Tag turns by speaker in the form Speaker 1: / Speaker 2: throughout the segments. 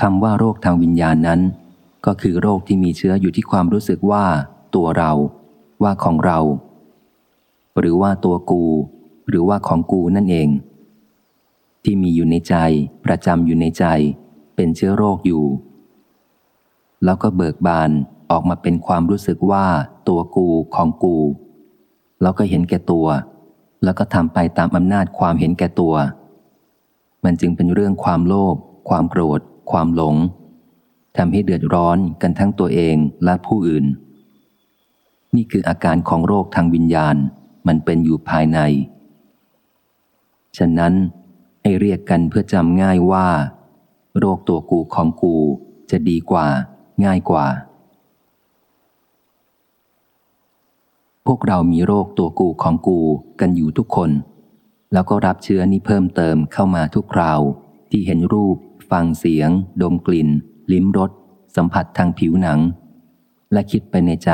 Speaker 1: คำว่าโรคทางวิญญาณนั้น ก็คือโรคที่มีเชื้ออยู่ที่ความรู้สึกว่า ตัวเรา ว่าของเรา หรือว่าตัวกู หรือว่าของกูนั่นเอง ที่มีอยู่ในใจ ประจำอยู่ในใจ เป็นเชื้อโรคอยู่ แล้วก็เบิกบานออกมาเป็นความรู้สึกว่า ตัวกูของกู แล้วก็เห็นแก่ตัว แล้วก็ทำไปตามอำนาจความเห็นแก่ตัว มันจึงเป็นเรื่องความโลภความโกรธ ความหลงทำให้เดือดร้อนกันทั้งตัวเองและผู้อื่น นี่คืออาการของโรคทางวิญญาณมันเป็นอยู่ภายใน ฉะนั้นให้เรียกกันเพื่อจำง่ายว่า โรคตัวกูของกูจะดีกว่า ง่ายกว่า พวกเรามีโรคตัวกูของกูกันอยู่ทุกคน แล้วก็รับเชื้อนี้เพิ่มเติมเข้ามาทุกคราวที่เห็นรูป ฟังเสียง ดมกลิ่น ลิ้มรสสัมผัสทางผิวหนัง และคิดไปในใจ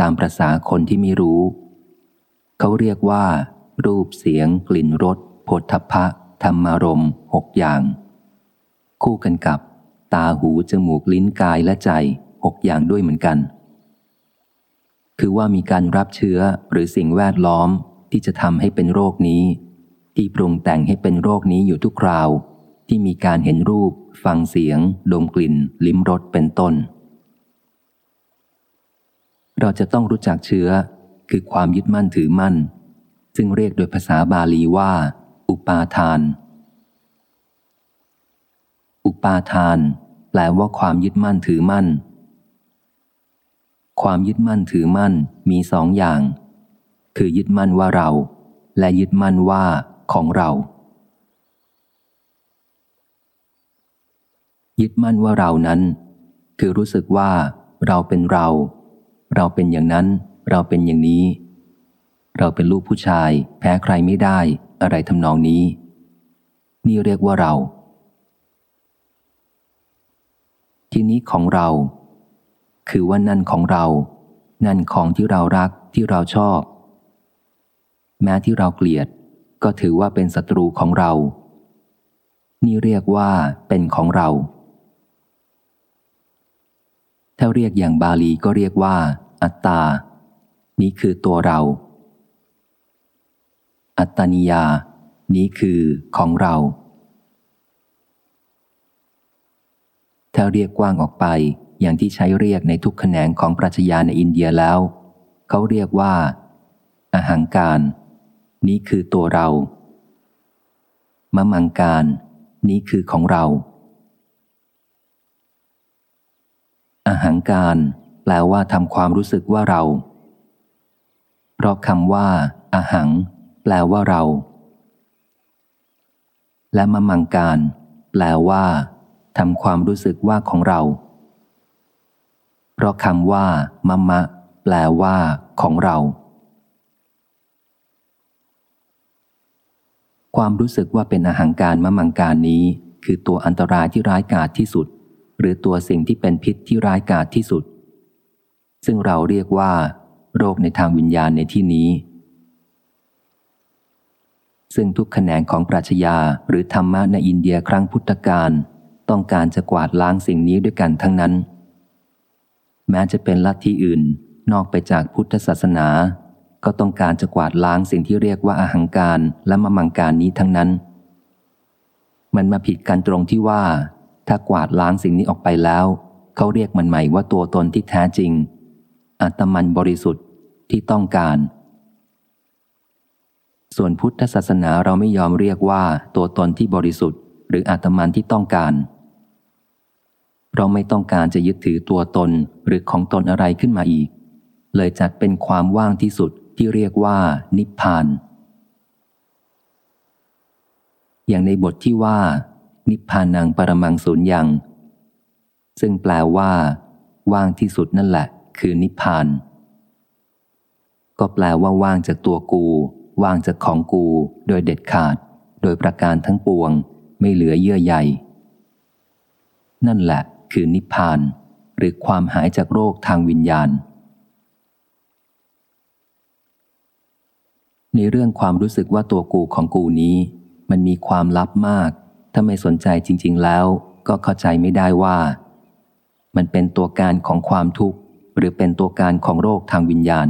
Speaker 1: ตามประษาคนที่ไม่รู้ เขาเรียกว่า รูปเสียง กลิ่นรสผลทพะธรรมารมหกอย่าง คู่กันกับ ตาหูจมูกลิ้นกายและใจหกอย่างด้วยเหมือนกัน คือว่ามีการรับเชื้อหรือสิ่งแวดล้อมที่จะทำให้เป็นโรคนี้ ที่ปรุงแต่งให้เป็นโรคนี้อยู่ทุกคราว ที่มีการเห็นรูป ฟังเสียง ดมกลิ่น ลิ้มรสเป็นต้น เราจะต้องรู้จักเชื้อคือความยึดมั่นถือมั่น ซึ่งเรียกโดยภาษาบาลีว่า อุปาทาน อุปาทาน แปลว่าความยึดมั่นถือมั่น ความยึดมั่นถือมั่นมีสองอย่าง คือยึดมั่นว่าเรา และยึดมั่นว่าของเรา ยึดมั่นว่าเรานั้น คือรู้สึกว่าเราเป็นเรา เราเป็นอย่างนั้น เราเป็นอย่างนี้ เราเป็นลูกผู้ชาย แพ้ใครไม่ได้ อะไรทำนองนี้ นี่เรียกว่าเรา ทีนี้ของเรา คือว่านั่นของเรา นั่นของที่เรารักที่เราชอบ แม้ที่เราเกลียด ก็ถือว่าเป็นศัตรูของเรา นี่เรียกว่าเป็นของเรา ถ้าเรียกอย่างบาลีก็เรียกว่า อัตตา นี้คือตัวเรา อัตตานิยา นี้คือของเรา ถ้าเรียกกว้างออกไปอย่างที่ใช้เรียกในทุกแขนงของปรัชญาในอินเดียแล้ว เขาเรียกว่า อาหังการ นี้คือตัวเรามะมังการ นี้คือของเราอา หางการ แปลว่าทำความรู้สึกว่าเรา เพราะคำว่าอาหัง แปลว่าเรา และมะมังการ แปลว่าทำความรู้สึกว่าของเรา เพราะคำว่ามะมะ แปลว่า ของเรา ความรู้สึกว่าเป็นอาหางการมะมังการนี้ คือตัวอันตรายที่ร้ายกาจที่สุด หรือตัวสิ่งที่เป็นพิษที่ร้ายกาจที่สุด ซึ่งเราเรียกว่า โรคในทางวิญญาณในที่นี้ ซึ่งทุกแขนงของปรัชญาหรือธรรมะในอินเดียครั้งพุทธกาลต้องการจะกวาดล้างสิ่งนี้ด้วยกันทั้งนั้น แม้จะเป็นลัทธิอื่นนอกไปจากพุทธศาสนา ก็ต้องการจะกวาดล้างสิ่งที่เรียกว่าอาหังการและมมังการนี้ทั้งนั้น มันมาผิดกันตรงที่ว่า ถ้ากวาดล้างสิ่งนี้ออกไปแล้ว เขาเรียกมันใหม่ว่าตัวตนที่แท้จริง อัตมันบริสุทธิ์ที่ต้องการ ส่วนพุทธศาสนาเราไม่ยอมเรียกว่าตัวตนที่บริสุทธิ์ หรืออัตมันที่ต้องการ เราไม่ต้องการจะยึดถือตัวตนหรือของตนอะไรขึ้นมาอีก เลยจัดเป็นความว่างที่สุดที่เรียกว่านิพพาน อย่างในบทที่ว่า นิพพานังปรมังสูญยัง ซึ่งแปลว่า ว่างที่สุดนั่นแหละ คือนิพพาน ก็แปลว่าว่างจากตัวกู ว่างจากของกู โดยเด็ดขาด โดยประการทั้งปวง ไม่เหลือเยื่อใยนั่นแหละ คือนิพพาน หรือความหายจากโรคทางวิญญาณ ในเรื่องความรู้สึกว่าตัวกูของกูนี้ มันมีความลับมาก ถ้าไม่สนใจจริง ๆ แล้วก็เข้าใจไม่ได้ว่า มันเป็นตัวการของความทุกข์ หรือเป็นตัวการของโรคทางวิญญาณ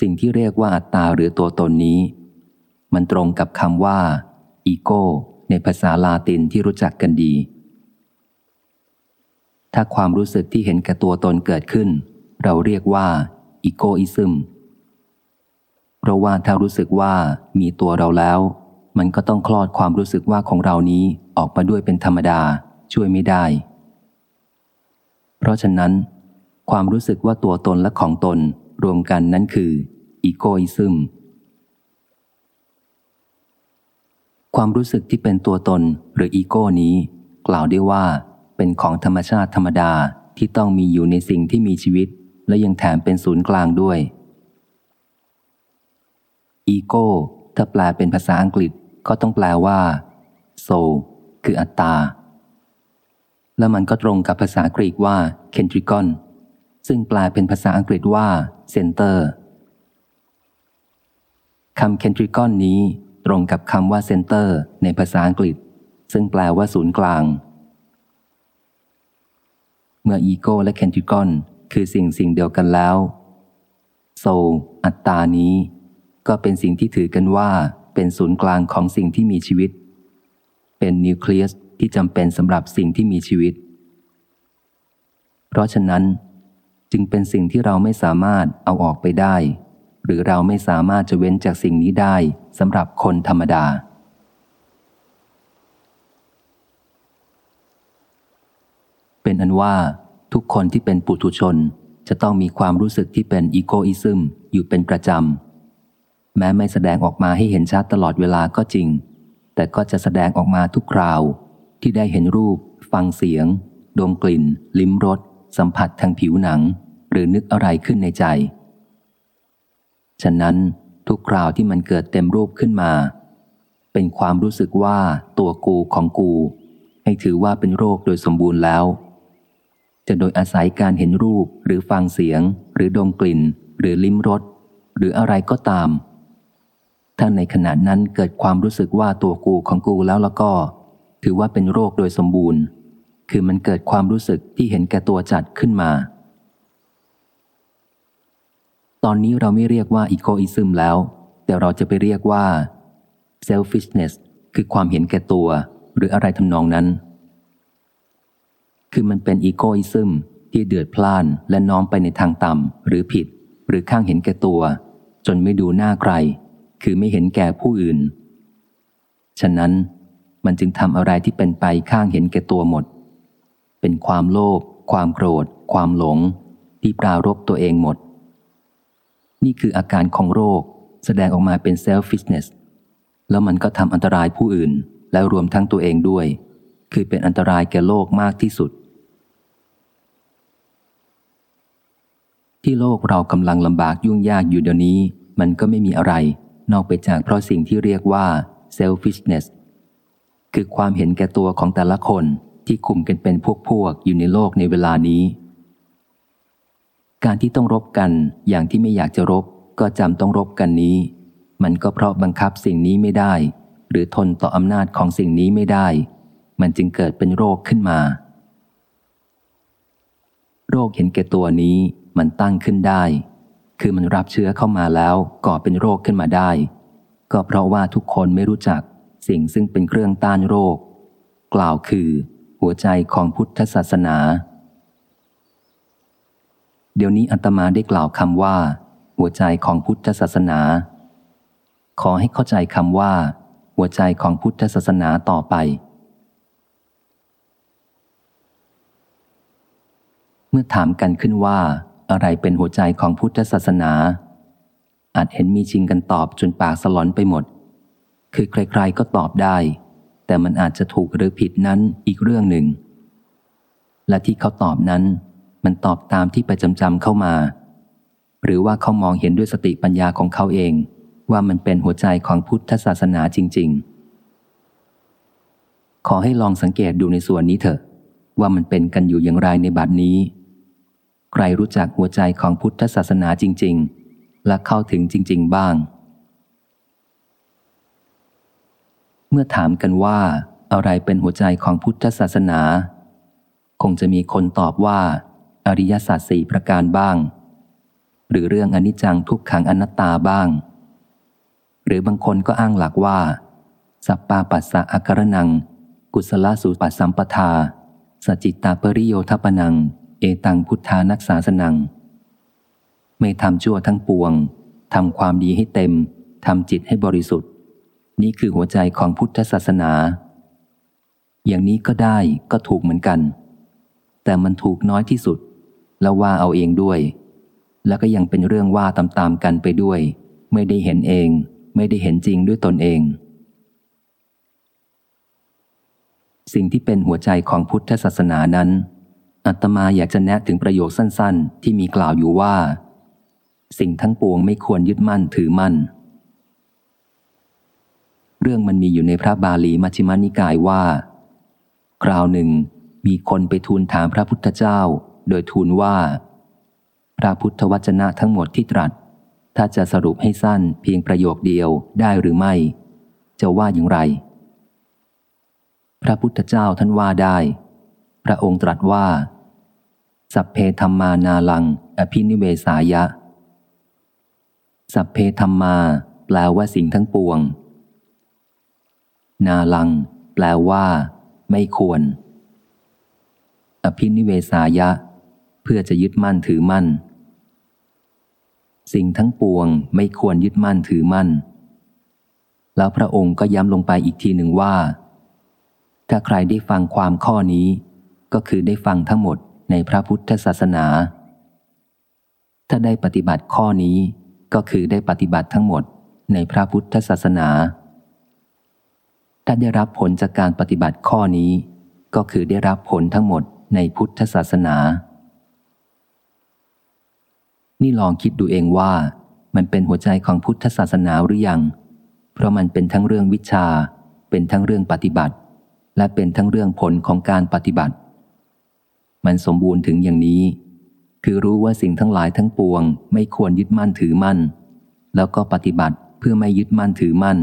Speaker 1: สิ่งที่เรียกว่าอัตตาหรือตัวตนนี้ มันตรงกับคำว่าอีโก้ในภาษาลาตินที่รู้จักกันดี ถ้าความรู้สึกที่เห็นแก่ตัวตนเกิดขึ้น เราเรียกว่า egoism เพราะว่าถ้ารู้สึกว่ามีตัวเราแล้ว มันก็ต้องคลอดความรู้สึกว่าของเรานี้ออกมาด้วยเป็นธรรมดาช่วยไม่ได้ เพราะฉะนั้น ความรู้สึกว่าตัวตนและของตนรวมกันนั้นคือ egoism ความรู้สึกที่เป็นตัวตนหรืออีโก้นี้ กล่าวได้ว่า เป็นของธรรมชาติธรรมดาที่ต้องมีอยู่ในสิ่งที่มีชีวิต และยังแถมเป็นศูนย์กลางด้วย อีโก้ ถ้าแปลเป็นภาษาอังกฤษก็ต้องแปลว่าโซคืออัตตา และมันก็ตรงกับภาษากรีกว่าเคนทริกอนซึ่งแปลเป็นภาษาอังกฤษว่าเซนเตอร์คำเคนทริกอนนี้ตรงกับคำว่าเซนเตอร์ในภาษาอังกฤษ ซึ่งแปลว่าศูนย์กลาง เมื่ออีโก้และเคนทริกอนคือสิ่งสิ่งเดียวกันแล้ว โซอัตตานี้ ก็เป็นสิ่งที่ถือกันว่าเป็นศูนย์กลางของสิ่งที่มีชีวิต เป็นนิวเคลียสที่จำเป็นสำหรับสิ่งที่มีชีวิต เพราะฉะนั้น จึงเป็นสิ่งที่เราไม่สามารถเอาออกไปได้ หรือเราไม่สามารถจะเว้นจากสิ่งนี้ได้สำหรับคนธรรมดา เป็นอันว่าทุกคนที่เป็นปุถุชนจะต้องมีความรู้สึกที่เป็นอีโกอิซึมอยู่เป็นประจำ แม้ไม่แสดงออกมาให้เห็นชัดตลอดเวลาก็จริง แต่ก็จะแสดงออกมาทุกคราว ที่ได้เห็นรูป ฟังเสียง ดมกลิ่น ลิ้มรส สัมผัสทางผิวหนัง หรือนึกอะไรขึ้นในใจ ฉะนั้นทุกคราวที่มันเกิดเต็มรูปขึ้นมา เป็นความรู้สึกว่าตัวกูของกู ให้ถือว่าเป็นโรคโดยสมบูรณ์แล้ว จะโดยอาศัยการเห็นรูปหรือฟังเสียง หรือดมกลิ่น หรือลิ้มรสหรืออะไรก็ตาม ถ้าในขณะนั้นเกิดความรู้สึกว่าตัวกูของกูแล้วแล้วก็ ถือว่าเป็นโรคโดยสมบูรณ์ คือมันเกิดความรู้สึกที่เห็นแก่ตัวจัดขึ้นมา ตอนนี้เราไม่เรียกว่า egoism แล้ว แต่เราจะไปเรียกว่า selfishness คือความเห็นแก่ตัว หรืออะไรทำนองนั้น คือมันเป็น egoism ที่เดือดพล่านและน้อมไปในทางต่ำหรือผิด หรือข้างเห็นแก่ตัว จนไม่ดูหน้าใคร คือไม่เห็นแก่ผู้อื่น ฉะนั้นมันจึงทำอะไรที่เป็นไปข้างเห็นแก่ตัวหมด เป็นความโลภความโกรธ ความหลง ที่ปรารบตัวเองหมด นี่คืออาการของโรคแสดงออกมาเป็น selfishness แล้วมันก็ทำอันตรายผู้อื่น และรวมทั้งตัวเองด้วย คือเป็นอันตรายแก่โลกมากที่สุด ที่โลกเรากำลังลำบากยุ่งยากอยู่เดี๋ยวนี้ มันก็ไม่มีอะไร นอกไปจากเพราะสิ่งที่เรียกว่า selfishness คือความเห็นแก่ตัวของแต่ละคนที่คุมกันเป็นพวกพวกอยู่ในโลกในเวลานี้ การที่ต้องรบกันอย่างที่ไม่อยากจะรบ ก็จำต้องรบกันนี้ มันก็เพราะบังคับสิ่งนี้ไม่ได้ หรือทนต่ออำนาจของสิ่งนี้ไม่ได้ มันจึงเกิดเป็นโรคขึ้นมา โรคเห็นแก่ตัวนี้มันตั้งขึ้นได้ คือมันรับเชื้อเข้ามาแล้วก่อเป็นโรคขึ้นมาได้ ก็เพราะว่าทุกคนไม่รู้จักสิ่งซึ่งเป็นเครื่องต้านโรค กล่าวคือ หัวใจของพุทธศาสนา เดี๋ยวนี้อัตมาได้กล่าวคำว่า หัวใจของพุทธศาสนา ขอให้เข้าใจคำว่า หัวใจของพุทธศาสนาต่อไป เมื่อถามกันขึ้นว่า อะไรเป็นหัวใจของพุทธศาสนา อาจเห็นมีชิงกันตอบจนปากสลอนไปหมด คือใครๆก็ตอบได้ แต่มันอาจจะถูกหรือผิดนั้นอีกเรื่องหนึ่ง และที่เขาตอบนั้น มันตอบตามที่ไปจำจำเข้ามา หรือว่าเขามองเห็นด้วยสติปัญญาของเขาเอง ว่ามันเป็นหัวใจของพุทธศาสนาจริง ๆ ขอให้ลองสังเกตดูในส่วนนี้เถอะ ว่ามันเป็นกันอยู่อย่างไรในบัดนี้ ใครรู้จักหัวใจของพุทธศาสนาจริง ๆ และเข้าถึงจริง ๆ บ้าง เมื่อถามกันว่าอะไรเป็นหัวใจของพุทธศาสนา คงจะมีคนตอบว่า อริยสัจสี่ประการบ้าง หรือเรื่องอนิจจังทุกขังอนัตตาบ้าง หรือบางคนก็อ้างหลักว่า สัปปาปัสสะอาการนัง กุศลสูปัสสัมปทา สจิตตาปริโยทปนัง เอตังพุทธานักษาสนัง ไม่ทำชั่วทั้งปวงทำความดีให้เต็มทำจิตให้บริสุทธิ์ นี่คือหัวใจของพุทธศาสนา อย่างนี้ก็ได้ก็ถูกเหมือนกัน แต่มันถูกน้อยที่สุด แล้วว่าเอาเองด้วย แล้วก็ยังเป็นเรื่องว่าตามๆกันไปด้วย ไม่ได้เห็นเอง ไม่ได้เห็นจริงด้วยตนเอง สิ่งที่เป็นหัวใจของพุทธศาสนานั้น อาตมาอยากจะแนะถึงประโยคสั้นๆ ที่มีกล่าวอยู่ว่า สิ่งทั้งปวงไม่ควรยึดมั่นถือมั่น เรื่องมันมีอยู่ในพระบาลีมัชฌิมานิกายว่า คราวหนึ่ง มีคนไปทูลถามพระพุทธเจ้า โดยทูลว่า พระพุทธวจนะทั้งหมดที่ตรัส ถ้าจะสรุปให้สั้นเพียงประโยคเดียวได้หรือไม่ จะว่าอย่างไร พระพุทธเจ้าท่านว่าได้ พระองค์ตรัสว่า สัพเพธรรมานาลัง อภินิเวสายะ สัพเพธรรมา แปลว่าสิ่งทั้งปวง นาลัง แปลว่า ไม่ควร อภินิเวสายะ เพื่อจะยึดมั่นถือมั่น สิ่งทั้งปวงไม่ควรยึดมั่นถือมั่น แล้วพระองค์ก็ย้ำลงไปอีกทีหนึ่งว่า ถ้าใครได้ฟังความข้อนี้ ก็คือได้ฟังทั้งหมด ในพระพุทธศาสนา ถ้าได้ปฏิบัติข้อนี้ก็คือได้ปฏิบัติทั้งหมดในพระพุทธศาสนา ถ้าได้รับผลจากการปฏิบัติข้อนี้ ก็คือได้รับผลทั้งหมดในพุทธศาสนา นี่ลองคิดดูเองว่า มันเป็นหัวใจของพุทธศาสนาหรือยัง เพราะมันเป็นทั้งเรื่องวิชา เป็นทั้งเรื่องปฏิบัติ และเป็นทั้งเรื่องผลของการปฏิบัติ มันสมบูรณ์ถึงอย่างนี้ คือรู้ว่าสิ่งทั้งหลายทั้งปวง ไม่ควรยึดมั่นถือมั่น แล้วก็ปฏิบัติเพื่อไม่ยึดมั่นถือมั่น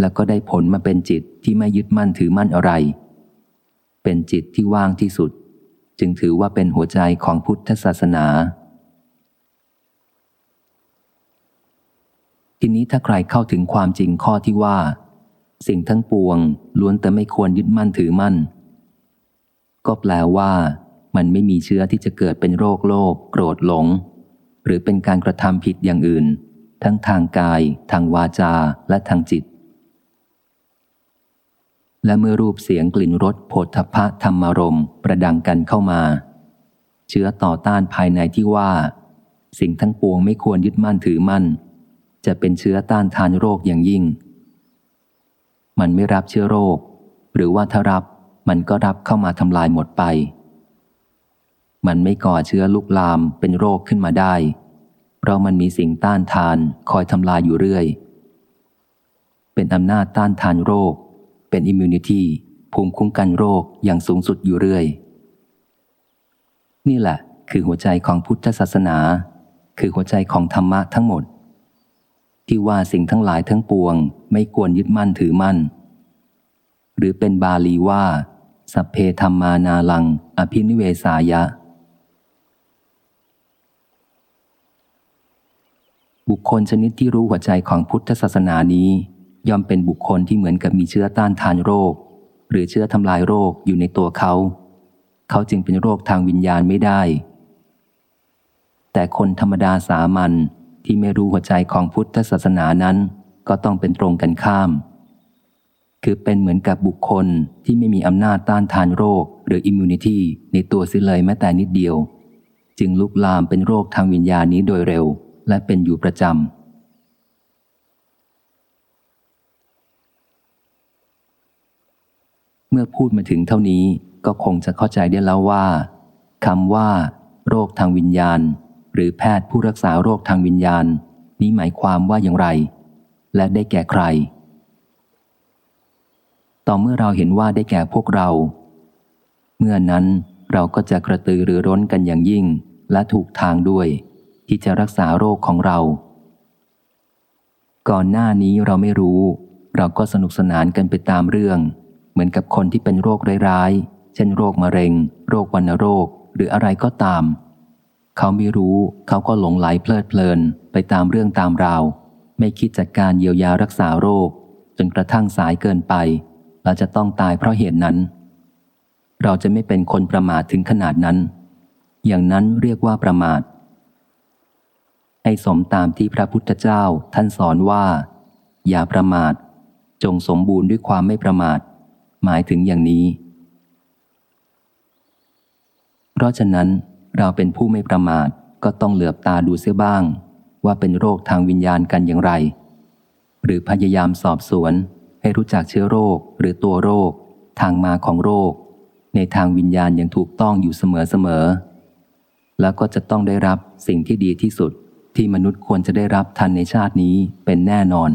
Speaker 1: แล้วก็ได้ผลมาเป็นจิตที่ไม่ยึดมั่นถือมั่นอะไร เป็นจิตที่ว่างที่สุด จึงถือว่าเป็นหัวใจของพุทธศาสนาทีนี้ถ้าใครเข้าถึงความจริงข้อที่ว่า สิ่งทั้งปวงล้วนแต่ไม่ควรยึดมั่นถือมั่น ก็แปลว่า มันไม่มีเชื้อที่จะเกิดเป็นโรคโลภโกรธหลง หรือเป็นการกระทำผิดอย่างอื่น ทั้งทางกาย ทางวาจาและทางจิต และเมื่อรูปเสียงกลิ่นรสโผฏฐพะธรรมารมประดังกันเข้ามา เชื้อต่อต้านภายในที่ว่า สิ่งทั้งปวงไม่ควรยึดมั่นถือมั่น จะเป็นเชื้อต้านทานโรคอย่างยิ่ง มันไม่รับเชื้อโรค หรือว่าถ้ารับ มันก็รับเข้ามาทำลายหมดไป มันไม่ก่อเชื้อลุกลามเป็นโรคขึ้นมาได้ เพราะมันมีสิ่งต้านทานคอยทำลายอยู่เรื่อย เป็นอำนาจต้านทานโรค เป็นอิมมูนิตี้ภูมิคุ้มกันโรคอย่างสูงสุดอยู่เรื่อย นี่แหละคือหัวใจของพุทธศาสนา คือหัวใจของธรรมะทั้งหมด ที่ว่าสิ่งทั้งหลายทั้งปวง ไม่ควรยึดมั่นถือมั่น หรือเป็นบาลีว่า สัพเพธรรมานาลัง อภินิเวสายะ บุคคลชนิดที่รู้หัวใจของพุทธศาสนานี้ ย่อมเป็นบุคคลที่เหมือนกับมีเชื้อต้านทานโรค หรือเชื้อทำลายโรคอยู่ในตัวเขา เขาจึงเป็นโรคทางวิญญาณไม่ได้ แต่คนธรรมดาสามัญที่ไม่รู้หัวใจของพุทธศาสนานั้น ก็ต้องเป็นตรงกันข้าม คือเป็นเหมือนกับบุคคลที่ไม่มีอำนาจต้านทานโรค หรืออิมมูนิตี้ในตัวเสิเลยแม้แต่นิดเดียว จึงลุกลามเป็นโรคทางวิญญาณนี้โดยเร็ว และเป็นอยู่ประจำ เมื่อพูดมาถึงเท่านี้ก็คงจะเข้าใจได้แล้วว่าคำว่า โรคทางวิญญาณ หรือแพทย์ผู้รักษาโรคทางวิญญาณ นี้หมายความว่าอย่างไร และได้แก่ใคร ต่อเมื่อเราเห็นว่าได้แก่พวกเรา เมื่อนั้นเราก็จะกระตือรือร้นกันอย่างยิ่ง และถูกทางด้วย ที่จะรักษาโรคของเรา ก่อนหน้านี้เราไม่รู้ เราก็สนุกสนานกันไปตามเรื่อง เหมือนกับคนที่เป็นโรคร้ายๆ เช่นโรคมะเร็ง โรควัณโรคหรืออะไรก็ตาม เขาไม่รู้เขาก็หลงไหลเพลิดเพลินไปตามเรื่องตามราว ไม่คิดจัดการเยียวยารักษาโรค จนกระทั่งสายเกินไป เราจะต้องตายเพราะเหตุนั้น เราจะไม่เป็นคนประมาทถึงขนาดนั้น อย่างนั้นเรียกว่าประมาท ให้สมตามที่พระพุทธเจ้าท่านสอนว่า อย่าประมาท จงสมบูรณ์ด้วยความไม่ประมาท หมายถึงอย่างนี้ เพราะฉะนั้นเราเป็นผู้ไม่ประมาทก็ต้องเหลือบตาดูเสียบ้าง ว่าเป็นโรคทางวิญญาณกันอย่างไร หรือพยายามสอบสวน ให้รู้จักเชื้อโรคหรือตัวโรค ทางมาของโรค ในทางวิญญาณอย่างถูกต้องอยู่เสมอๆแล้วก็จะต้องได้รับสิ่งที่ดีที่สุดที่มนุษย์ควรจะได้รับทันในชาตินี้เป็นแน่นอน